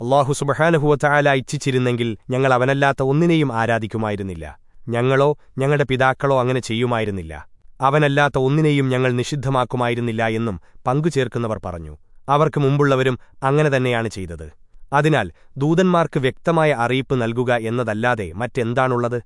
അള്ളാഹു സുബഹാനുഹുവറ്റായാല ഇച്ഛിച്ചിരുന്നെങ്കിൽ ഞങ്ങൾ അവനല്ലാത്ത ഒന്നിനെയും ആരാധിക്കുമായിരുന്നില്ല. ഞങ്ങളോ ഞങ്ങളുടെ പിതാക്കളോ അങ്ങനെ ചെയ്യുമായിരുന്നില്ല. അവനല്ലാത്ത ഒന്നിനെയും ഞങ്ങൾ നിഷിദ്ധമാക്കുമായിരുന്നില്ല എന്നും പങ്കുചേർക്കുന്നവർ പറഞ്ഞു. അവർക്ക് മുമ്പുള്ളവരും അങ്ങനെ തന്നെയാണ് ചെയ്തത്. അതിനാൽ ദൂതന്മാർക്ക് വ്യക്തമായ അറിയിപ്പ് നൽകുക എന്നതല്ലാതെ മറ്റെന്താണുള്ളത്?